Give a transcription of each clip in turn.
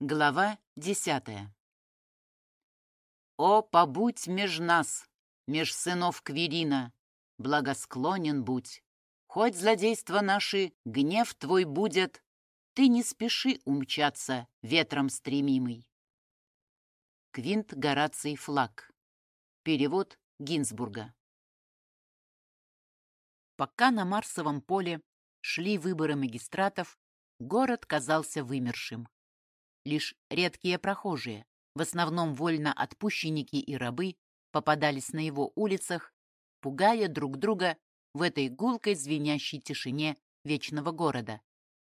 Глава десятая О, побудь меж нас, меж сынов Кверина, Благосклонен будь. Хоть злодейства наши гнев твой будет, Ты не спеши умчаться, ветром стремимый. Квинт Гораций Флаг. Перевод Гинзбурга. Пока на Марсовом поле шли выборы магистратов, город казался вымершим. Лишь редкие прохожие, в основном вольноотпущенники и рабы, попадались на его улицах, пугая друг друга в этой гулкой звенящей тишине вечного города,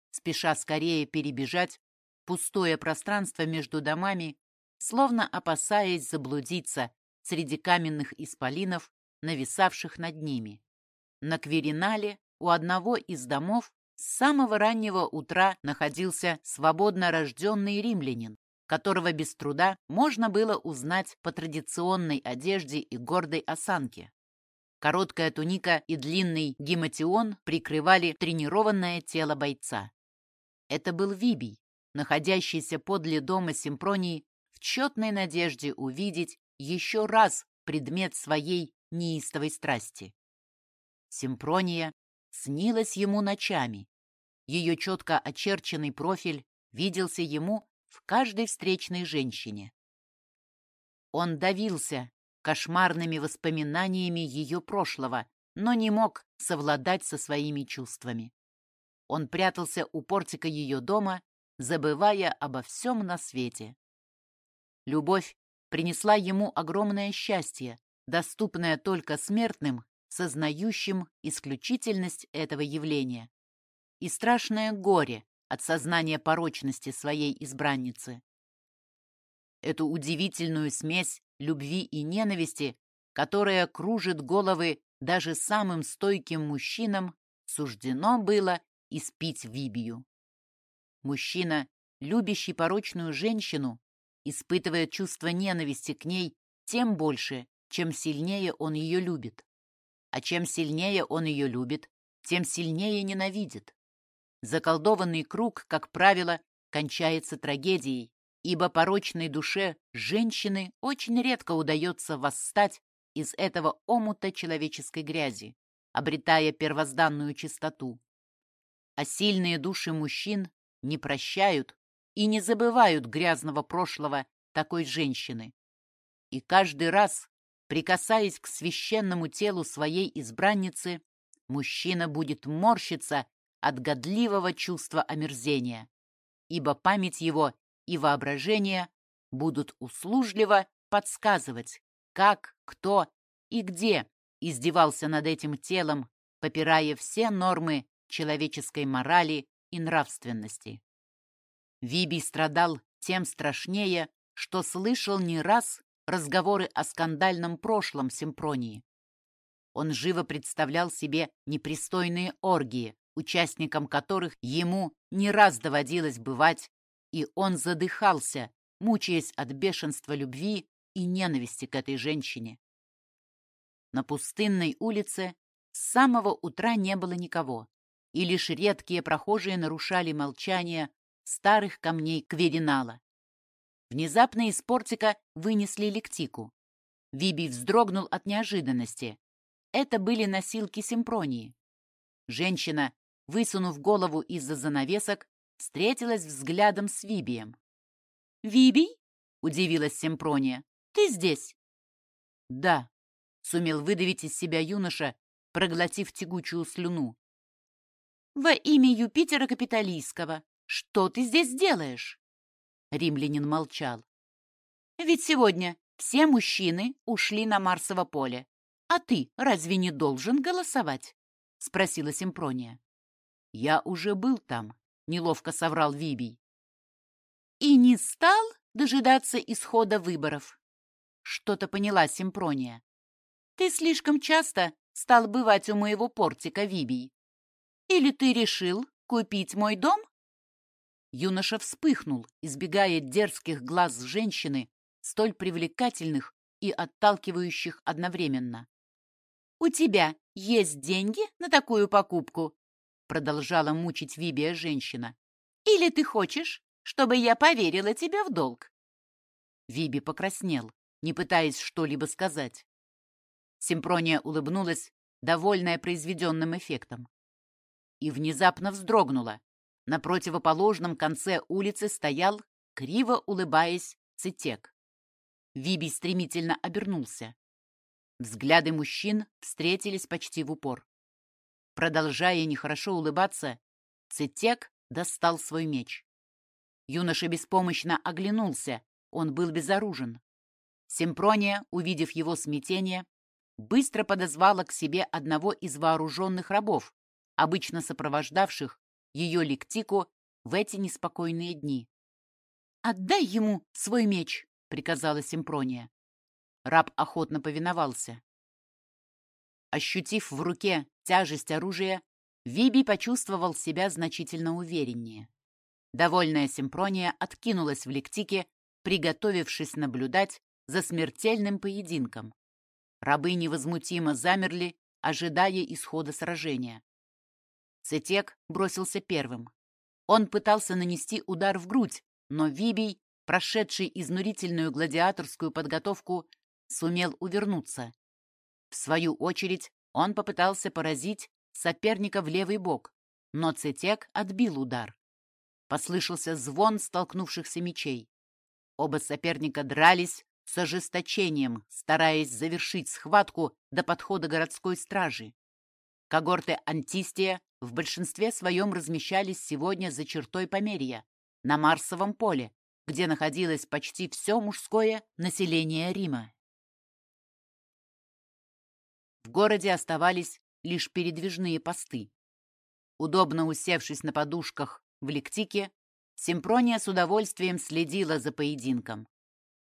спеша скорее перебежать пустое пространство между домами, словно опасаясь заблудиться среди каменных исполинов, нависавших над ними. На Кверинале у одного из домов с самого раннего утра находился свободно рожденный римлянин, которого без труда можно было узнать по традиционной одежде и гордой осанке. Короткая туника и длинный гематион прикрывали тренированное тело бойца. Это был Вибий, находящийся подле дома Симпронии в тщетной надежде увидеть еще раз предмет своей неистовой страсти. Симпрония снилась ему ночами. Ее четко очерченный профиль виделся ему в каждой встречной женщине. Он давился кошмарными воспоминаниями ее прошлого, но не мог совладать со своими чувствами. Он прятался у портика ее дома, забывая обо всем на свете. Любовь принесла ему огромное счастье, доступное только смертным сознающим исключительность этого явления, и страшное горе от сознания порочности своей избранницы. Эту удивительную смесь любви и ненависти, которая кружит головы даже самым стойким мужчинам, суждено было испить Вибию. Мужчина, любящий порочную женщину, испытывает чувство ненависти к ней тем больше, чем сильнее он ее любит. А чем сильнее он ее любит, тем сильнее ненавидит. Заколдованный круг, как правило, кончается трагедией, ибо порочной душе женщины очень редко удается восстать из этого омута человеческой грязи, обретая первозданную чистоту. А сильные души мужчин не прощают и не забывают грязного прошлого такой женщины. И каждый раз, Прикасаясь к священному телу своей избранницы, мужчина будет морщиться от годливого чувства омерзения, ибо память его и воображение будут услужливо подсказывать, как, кто и где издевался над этим телом, попирая все нормы человеческой морали и нравственности. Вибий страдал тем страшнее, что слышал не раз разговоры о скандальном прошлом Симпронии. Он живо представлял себе непристойные оргии, участникам которых ему не раз доводилось бывать, и он задыхался, мучаясь от бешенства любви и ненависти к этой женщине. На пустынной улице с самого утра не было никого, и лишь редкие прохожие нарушали молчание старых камней Кверинала. Внезапно из портика вынесли лектику. Вибий вздрогнул от неожиданности. Это были носилки Симпронии. Женщина, высунув голову из-за занавесок, встретилась взглядом с Вибием. «Вибий?» — удивилась Симпрония. «Ты здесь?» «Да», — сумел выдавить из себя юноша, проглотив тягучую слюну. «Во имя Юпитера Капитолийского, что ты здесь делаешь?» Римлянин молчал. «Ведь сегодня все мужчины ушли на Марсово поле. А ты разве не должен голосовать?» — спросила Симпрония. «Я уже был там», — неловко соврал Вибий. «И не стал дожидаться исхода выборов?» Что-то поняла Симпрония. «Ты слишком часто стал бывать у моего портика, Вибий. Или ты решил купить мой дом Юноша вспыхнул, избегая дерзких глаз женщины, столь привлекательных и отталкивающих одновременно. «У тебя есть деньги на такую покупку?» Продолжала мучить Вибия женщина. «Или ты хочешь, чтобы я поверила тебе в долг?» Виби покраснел, не пытаясь что-либо сказать. Симпрония улыбнулась, довольная произведенным эффектом. И внезапно вздрогнула. На противоположном конце улицы стоял, криво улыбаясь, Цитек. Виби стремительно обернулся. Взгляды мужчин встретились почти в упор. Продолжая нехорошо улыбаться, Цитек достал свой меч. Юноша беспомощно оглянулся, он был безоружен. Симпрония, увидев его смятение, быстро подозвала к себе одного из вооруженных рабов, обычно сопровождавших ее лектику в эти неспокойные дни. «Отдай ему свой меч!» — приказала Симпрония. Раб охотно повиновался. Ощутив в руке тяжесть оружия, Виби почувствовал себя значительно увереннее. Довольная Симпрония откинулась в лектике, приготовившись наблюдать за смертельным поединком. Рабы невозмутимо замерли, ожидая исхода сражения. Цетек бросился первым. Он пытался нанести удар в грудь, но Вибий, прошедший изнурительную гладиаторскую подготовку, сумел увернуться. В свою очередь он попытался поразить соперника в левый бок, но Цетек отбил удар. Послышался звон столкнувшихся мечей. Оба соперника дрались с ожесточением, стараясь завершить схватку до подхода городской стражи. Когорты Антистия в большинстве своем размещались сегодня за чертой Померия, на Марсовом поле, где находилось почти все мужское население Рима. В городе оставались лишь передвижные посты. Удобно усевшись на подушках в лектике, Симпрония с удовольствием следила за поединком.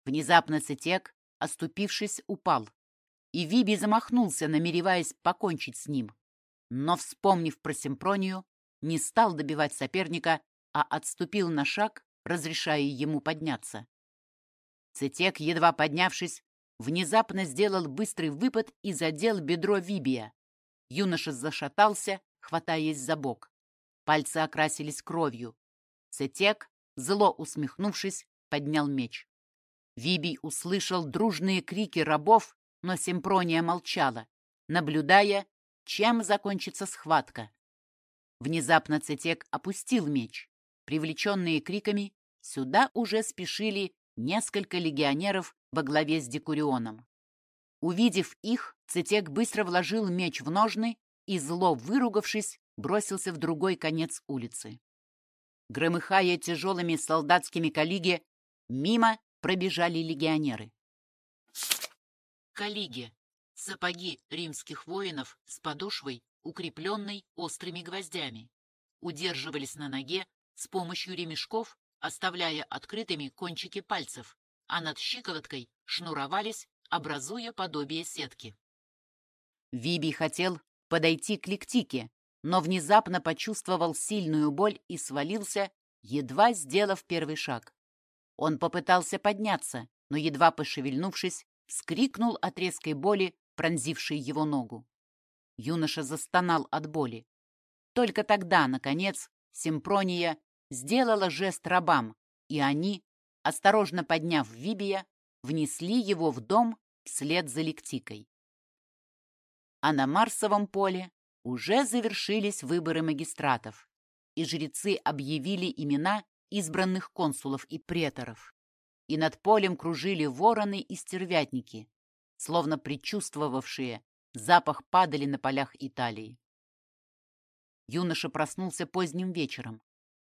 Внезапно Цитек, оступившись, упал, и Виби замахнулся, намереваясь покончить с ним. Но, вспомнив про Симпронию, не стал добивать соперника, а отступил на шаг, разрешая ему подняться. Цитек, едва поднявшись, внезапно сделал быстрый выпад и задел бедро Вибия. Юноша зашатался, хватаясь за бок. Пальцы окрасились кровью. Цитек, зло усмехнувшись, поднял меч. Вибий услышал дружные крики рабов, но Симпрония молчала, наблюдая, чем закончится схватка. Внезапно Цитек опустил меч. Привлеченные криками, сюда уже спешили несколько легионеров во главе с Декурионом. Увидев их, Цитек быстро вложил меч в ножны и, зло выругавшись, бросился в другой конец улицы. Громыхая тяжелыми солдатскими коллиги, мимо пробежали легионеры. Коллиги — сапоги римских воинов с подошвой, укрепленной острыми гвоздями, удерживались на ноге с помощью ремешков, оставляя открытыми кончики пальцев, а над щиколоткой шнуровались, образуя подобие сетки. Виби хотел подойти к лектике, но внезапно почувствовал сильную боль и свалился, едва сделав первый шаг. Он попытался подняться, но, едва пошевельнувшись, вскрикнул от резкой боли, пронзившей его ногу. Юноша застонал от боли. Только тогда, наконец, Симпрония сделала жест рабам, и они, осторожно подняв Вибия, внесли его в дом вслед за Лектикой. А на Марсовом поле уже завершились выборы магистратов, и жрецы объявили имена избранных консулов и преторов. И над полем кружили вороны и стервятники, словно предчувствовавшие запах падали на полях Италии. Юноша проснулся поздним вечером.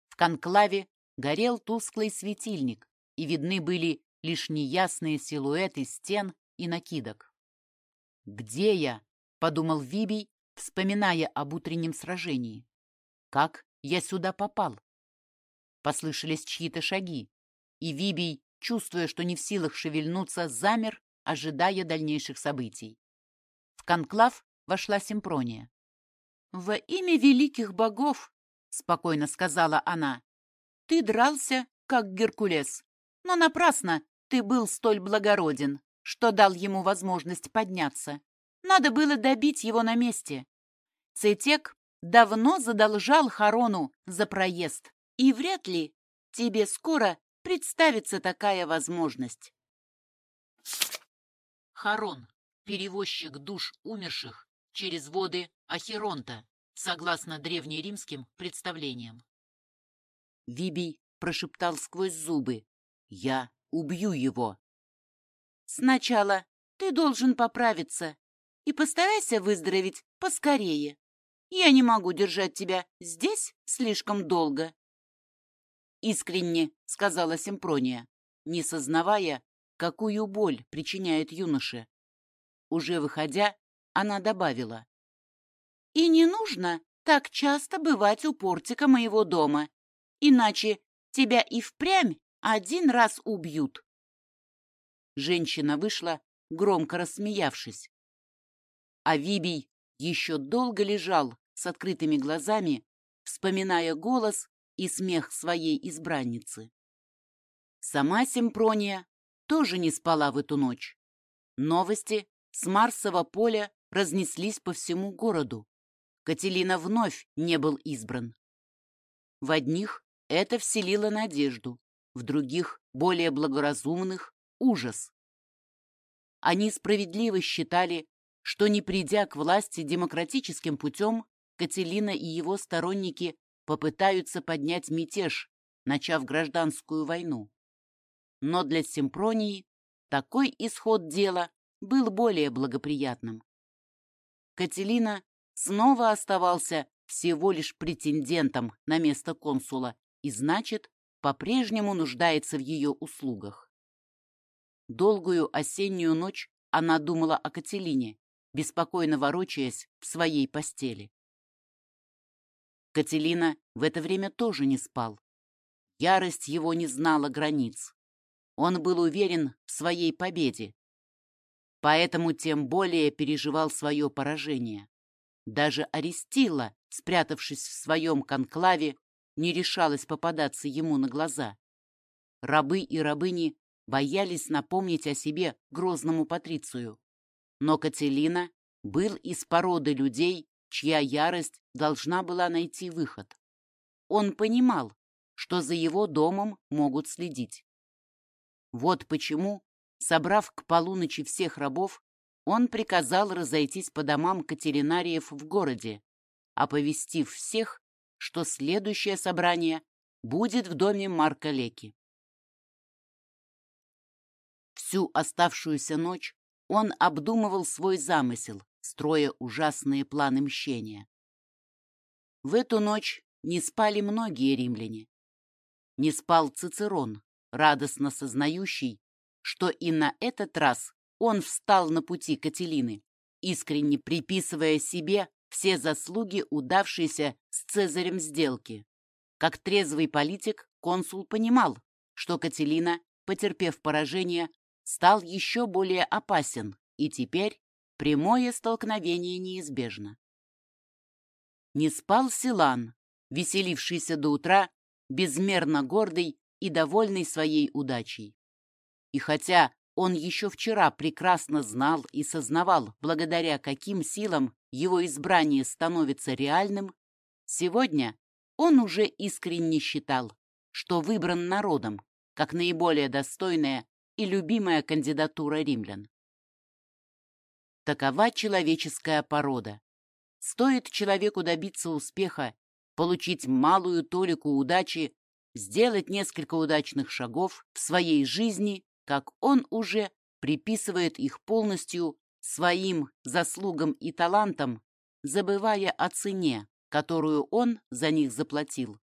В конклаве горел тусклый светильник, и видны были лишь неясные силуэты стен и накидок. «Где я?» — подумал Вибий, вспоминая об утреннем сражении. «Как я сюда попал?» Послышались чьи-то шаги, и Вибий, чувствуя, что не в силах шевельнуться, замер, ожидая дальнейших событий. В конклав вошла Симпрония. «Во имя великих богов», — спокойно сказала она, — «ты дрался, как Геркулес, но напрасно ты был столь благороден, что дал ему возможность подняться. Надо было добить его на месте. Цетек давно задолжал Харону за проезд, и вряд ли тебе скоро представится такая возможность. Харон, перевозчик душ умерших через воды Ахеронта, согласно древнеримским представлениям. Вибий прошептал сквозь зубы. «Я убью его». «Сначала ты должен поправиться и постарайся выздороветь поскорее. Я не могу держать тебя здесь слишком долго». «Искренне», — сказала Симпрония, не сознавая, какую боль причиняет юноше. Уже выходя, она добавила. «И не нужно так часто бывать у портика моего дома, иначе тебя и впрямь один раз убьют». Женщина вышла, громко рассмеявшись. А Вибий еще долго лежал с открытыми глазами, вспоминая голос и смех своей избранницы. Сама Симпрония тоже не спала в эту ночь. Новости с Марсового поля разнеслись по всему городу. Кателина вновь не был избран. В одних это вселило надежду, в других, более благоразумных, ужас. Они справедливо считали, что не придя к власти демократическим путем, Кателина и его сторонники попытаются поднять мятеж, начав гражданскую войну. Но для Симпронии такой исход дела был более благоприятным. Кателина снова оставался всего лишь претендентом на место консула и, значит, по-прежнему нуждается в ее услугах. Долгую осеннюю ночь она думала о Кателине, беспокойно ворочаясь в своей постели. Кателина в это время тоже не спал. Ярость его не знала границ. Он был уверен в своей победе. Поэтому тем более переживал свое поражение. Даже Арестила, спрятавшись в своем конклаве, не решалась попадаться ему на глаза. Рабы и рабыни боялись напомнить о себе грозному Патрицию. Но Кателина был из породы людей, чья ярость должна была найти выход. Он понимал, что за его домом могут следить. Вот почему, собрав к полуночи всех рабов, он приказал разойтись по домам катеринариев в городе, оповестив всех, что следующее собрание будет в доме Марка Леки. Всю оставшуюся ночь он обдумывал свой замысел, строя ужасные планы мщения. В эту ночь не спали многие римляне. Не спал Цицерон, радостно сознающий, что и на этот раз он встал на пути Кателины, искренне приписывая себе все заслуги удавшейся с Цезарем сделки. Как трезвый политик, консул понимал, что Кателина, потерпев поражение, стал еще более опасен, и теперь прямое столкновение неизбежно. Не спал Силан, веселившийся до утра, безмерно гордый и довольный своей удачей. И хотя он еще вчера прекрасно знал и сознавал, благодаря каким силам его избрание становится реальным, сегодня он уже искренне считал, что выбран народом как наиболее достойная и любимая кандидатура римлян. Такова человеческая порода. Стоит человеку добиться успеха, получить малую толику удачи, сделать несколько удачных шагов в своей жизни, как он уже приписывает их полностью своим заслугам и талантам, забывая о цене, которую он за них заплатил.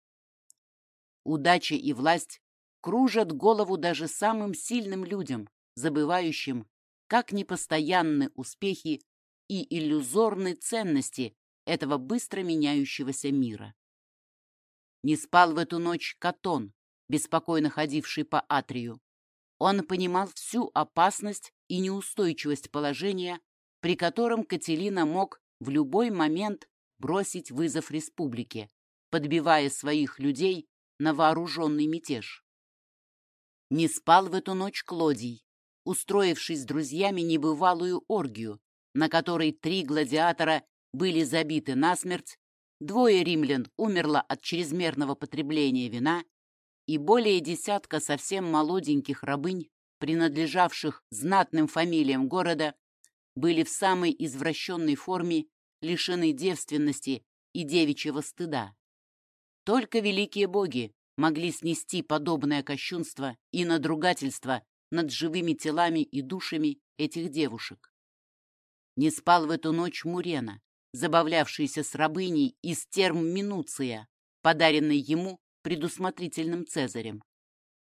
Удача и власть кружат голову даже самым сильным людям, забывающим, как непостоянны успехи и иллюзорны ценности этого быстро меняющегося мира. Не спал в эту ночь Катон, беспокойно ходивший по Атрию. Он понимал всю опасность и неустойчивость положения, при котором Кателина мог в любой момент бросить вызов республике, подбивая своих людей на вооруженный мятеж. Не спал в эту ночь Клодий, устроившись с друзьями небывалую оргию, на которой три гладиатора были забиты насмерть, двое римлян умерло от чрезмерного потребления вина, и более десятка совсем молоденьких рабынь, принадлежавших знатным фамилиям города, были в самой извращенной форме лишены девственности и девичьего стыда. Только великие боги могли снести подобное кощунство и надругательство над живыми телами и душами этих девушек. Не спал в эту ночь Мурена, забавлявшийся с рабыней из терм Минуция, подаренной ему предусмотрительным Цезарем.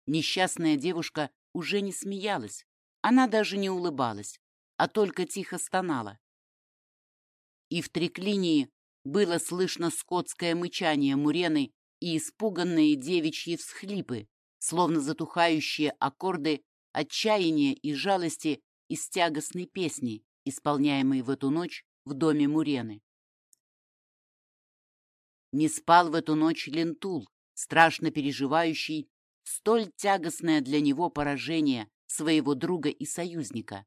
Несчастная девушка уже не смеялась, она даже не улыбалась, а только тихо стонала. И в треклинии было слышно скотское мычание Мурены и испуганные девичьи всхлипы, словно затухающие аккорды отчаяния и жалости из тягостной песни, исполняемой в эту ночь в доме Мурены. Не спал в эту ночь Лентул, страшно переживающий столь тягостное для него поражение своего друга и союзника.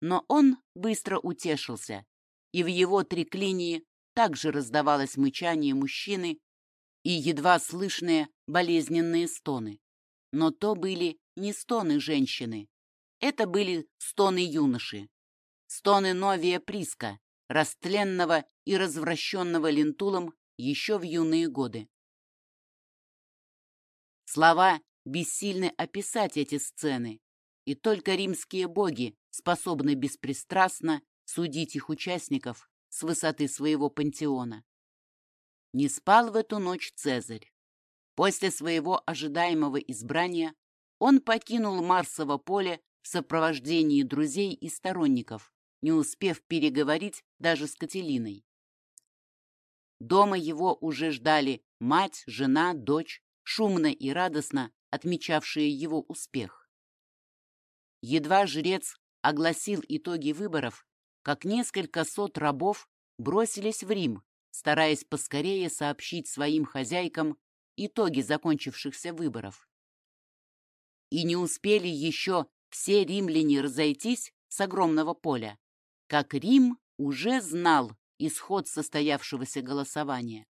Но он быстро утешился, и в его триклинии также раздавалось мычание мужчины и едва слышные болезненные стоны. Но то были не стоны женщины, это были стоны юноши, стоны Новия Приска, растленного и развращенного лентулом еще в юные годы. Слова бессильны описать эти сцены, и только римские боги способны беспристрастно судить их участников с высоты своего пантеона. Не спал в эту ночь Цезарь. После своего ожидаемого избрания он покинул Марсово поле в сопровождении друзей и сторонников, не успев переговорить даже с Кателиной. Дома его уже ждали мать, жена, дочь, шумно и радостно отмечавшие его успех. Едва жрец огласил итоги выборов, как несколько сот рабов бросились в Рим, стараясь поскорее сообщить своим хозяйкам итоги закончившихся выборов. И не успели еще все римляне разойтись с огромного поля, как Рим уже знал исход состоявшегося голосования.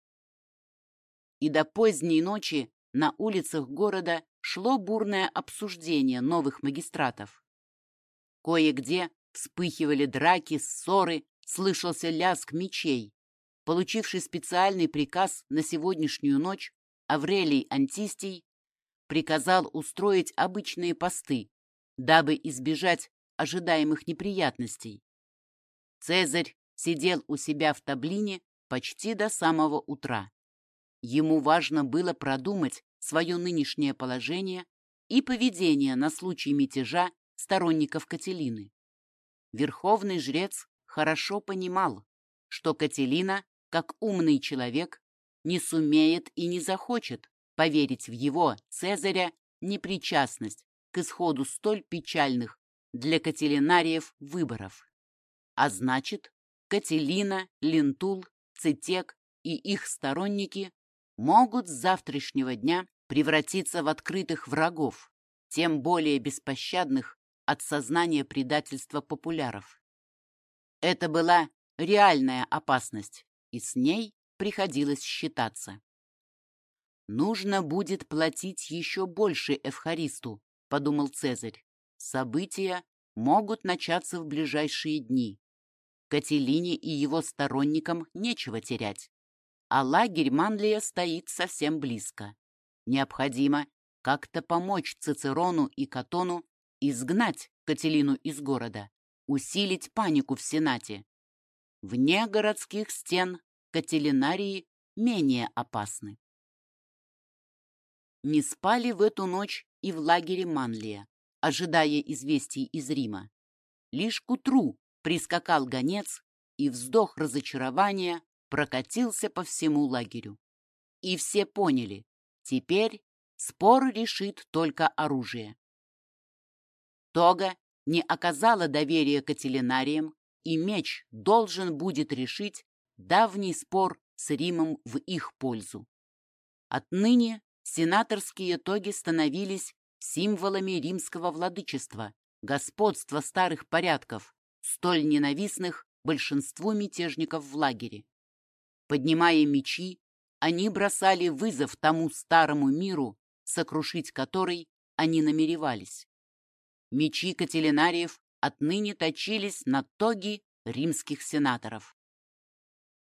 И до поздней ночи на улицах города шло бурное обсуждение новых магистратов. Кое-где вспыхивали драки, ссоры, слышался лязг мечей. Получивший специальный приказ на сегодняшнюю ночь, Аврелий Антистий приказал устроить обычные посты, дабы избежать ожидаемых неприятностей. Цезарь сидел у себя в таблине почти до самого утра. Ему важно было продумать свое нынешнее положение и поведение на случай мятежа сторонников Кателины. Верховный жрец хорошо понимал, что Катилина, как умный человек, не сумеет и не захочет поверить в его, Цезаря, непричастность к исходу столь печальных для катилинариев выборов. А значит, Катилина, Лентул, Цетег и их сторонники могут с завтрашнего дня превратиться в открытых врагов, тем более беспощадных от сознания предательства популяров. Это была реальная опасность, и с ней приходилось считаться. «Нужно будет платить еще больше Эвхаристу», — подумал Цезарь. «События могут начаться в ближайшие дни. Кателине и его сторонникам нечего терять а лагерь Манлия стоит совсем близко. Необходимо как-то помочь Цицерону и Катону изгнать Кателину из города, усилить панику в Сенате. Вне городских стен кателинарии менее опасны. Не спали в эту ночь и в лагере Манлия, ожидая известий из Рима. Лишь к утру прискакал гонец, и вздох разочарования прокатился по всему лагерю. И все поняли, теперь спор решит только оружие. Тога не оказала доверия кателинариям, и меч должен будет решить давний спор с Римом в их пользу. Отныне сенаторские тоги становились символами римского владычества, господства старых порядков, столь ненавистных большинству мятежников в лагере. Поднимая мечи, они бросали вызов тому старому миру, сокрушить который они намеревались. Мечи Кателинариев отныне точились на тоги римских сенаторов.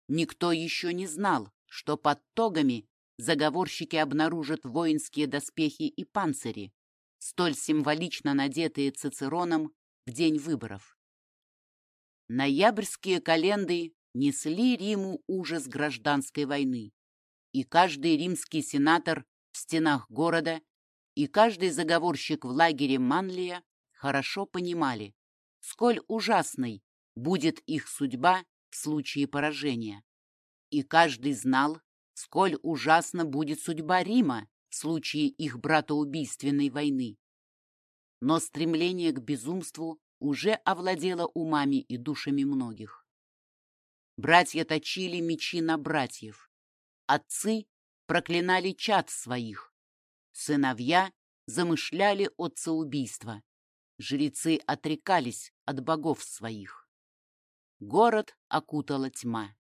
Никто еще не знал, что под тогами заговорщики обнаружат воинские доспехи и панцири, столь символично надетые Цицероном в день выборов. Ноябрьские календы несли Риму ужас гражданской войны, и каждый римский сенатор в стенах города и каждый заговорщик в лагере Манлия хорошо понимали, сколь ужасной будет их судьба в случае поражения. И каждый знал, сколь ужасна будет судьба Рима в случае их братоубийственной войны. Но стремление к безумству уже овладело умами и душами многих. Братья точили мечи на братьев. Отцы проклинали чад своих. Сыновья замышляли отцеубийство. Жрецы отрекались от богов своих. Город окутала тьма.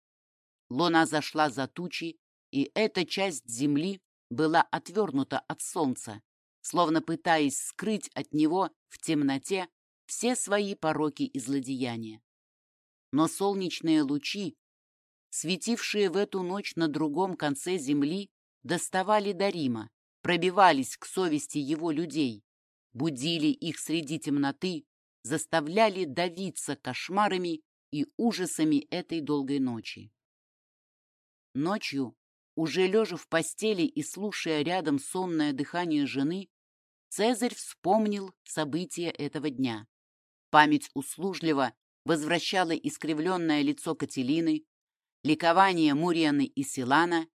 Луна зашла за тучи, и эта часть земли была отвернута от солнца, словно пытаясь скрыть от него в темноте все свои пороки и злодеяния. Но солнечные лучи, светившие в эту ночь на другом конце земли, доставали до Рима, пробивались к совести его людей, будили их среди темноты, заставляли давиться кошмарами и ужасами этой долгой ночи. Ночью, уже лежа в постели и слушая рядом сонное дыхание жены, Цезарь вспомнил события этого дня. Память услужливо возвращала искривленное лицо Кателины, ликование Мурианы и Силана,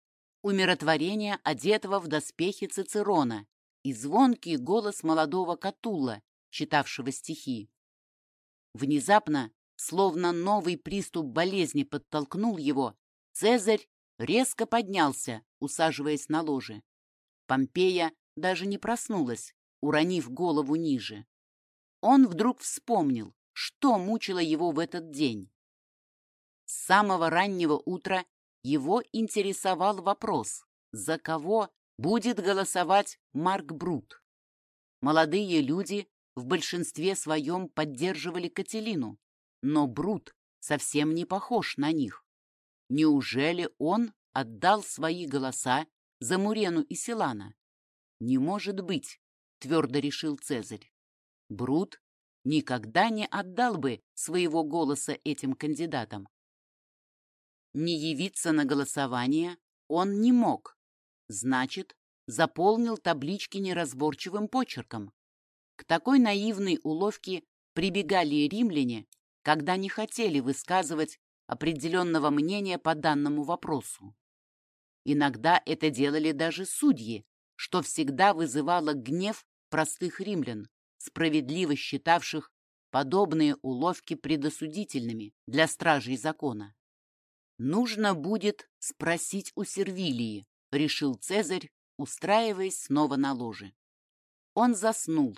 умиротворение одетого в доспехи Цицерона и звонкий голос молодого Катулла, читавшего стихи. Внезапно, словно новый приступ болезни подтолкнул его, Цезарь резко поднялся, усаживаясь на ложе. Помпея даже не проснулась, уронив голову ниже. Он вдруг вспомнил, что мучило его в этот день. С самого раннего утра его интересовал вопрос, за кого будет голосовать Марк Брут. Молодые люди в большинстве своем поддерживали Кателину, но Брут совсем не похож на них. Неужели он отдал свои голоса за Мурену и Силана? Не может быть, твердо решил Цезарь. Брут никогда не отдал бы своего голоса этим кандидатам. Не явиться на голосование он не мог. Значит, заполнил таблички неразборчивым почерком. К такой наивной уловке прибегали римляне, когда не хотели высказывать определенного мнения по данному вопросу. Иногда это делали даже судьи, что всегда вызывало гнев простых римлян, справедливо считавших подобные уловки предосудительными для стражей закона. «Нужно будет спросить у Сервилии», — решил Цезарь, устраиваясь снова на ложе. Он заснул,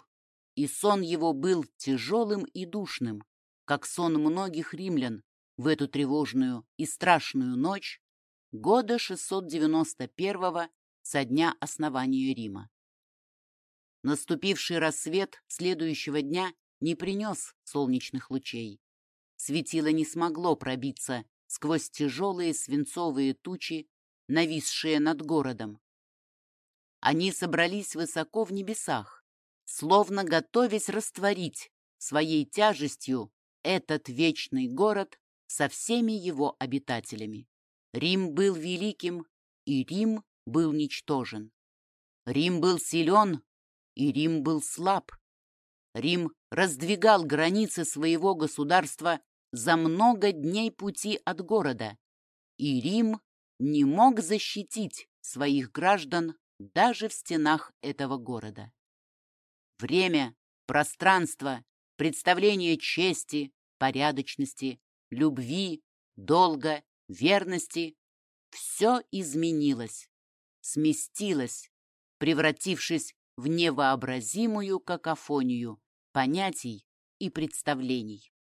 и сон его был тяжелым и душным, как сон многих римлян, в эту тревожную и страшную ночь года 691 со дня основания Рима. Наступивший рассвет следующего дня не принес солнечных лучей. Светило не смогло пробиться сквозь тяжелые свинцовые тучи, нависшие над городом. Они собрались высоко в небесах, словно готовясь растворить своей тяжестью этот вечный город со всеми его обитателями. Рим был великим, и Рим был ничтожен. Рим был силен, и Рим был слаб. Рим раздвигал границы своего государства за много дней пути от города, и Рим не мог защитить своих граждан даже в стенах этого города. Время, пространство, представление чести, порядочности, любви, долга, верности – все изменилось, сместилось, превратившись в невообразимую какофонию понятий и представлений.